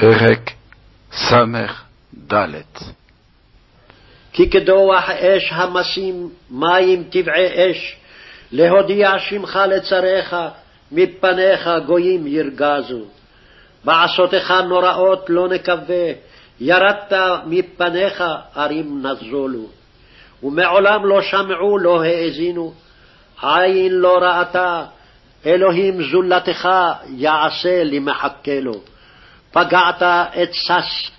פרק ס"ד כי כדוח אש המשים מים טבעי אש, להודיע שמך לצריך, מפניך גויים ירגזו. בעשותך נוראות לא נקווה, ירדת מפניך ערים נזולו. ומעולם לא שמעו, לא האזינו, עין לא ראתה, אלוהים זולתך יעשה למחכה לו. פגעת את שש,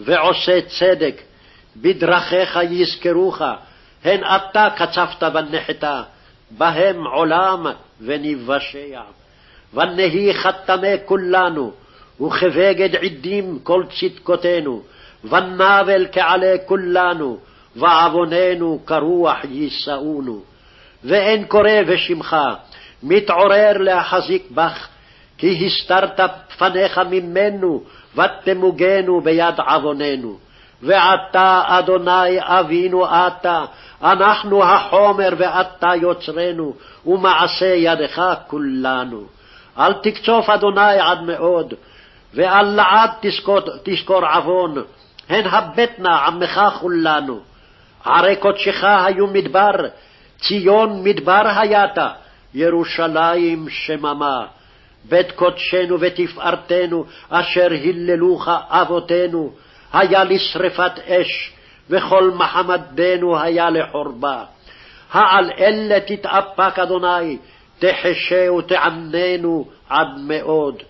ועושה צדק, בדרכיך יזכרוך, הן אתה קצפת ונחתה, בהם עולם ונבשע. ונהי חתמי כולנו, וכבגד עדים כל צדקותינו, ונבל כעלי כולנו, ועווננו כרוח יישאונו. ואין קורא בשמך, מתעורר להחזיק בך, כי הסתרת פניך ממנו, ותמוגנו ביד עווננו. ועתה, אדוני אבינו אתה, אנחנו החומר ואתה יוצרנו, ומעשה ידך כולנו. אל תקצוף, אדוני, עד מאוד, ואל לעד תזכור עוון, הן הבטנה עמך כולנו. ערי קודשך היו מדבר, ציון מדבר היית, ירושלים שממה. בית קודשנו ותפארתנו, אשר היללוך אבותינו, היה לשרפת אש, וכל מחמדנו היה לחורבה. העל אלה תתאפק, אדוני, תחשה ותעננו עד מאוד.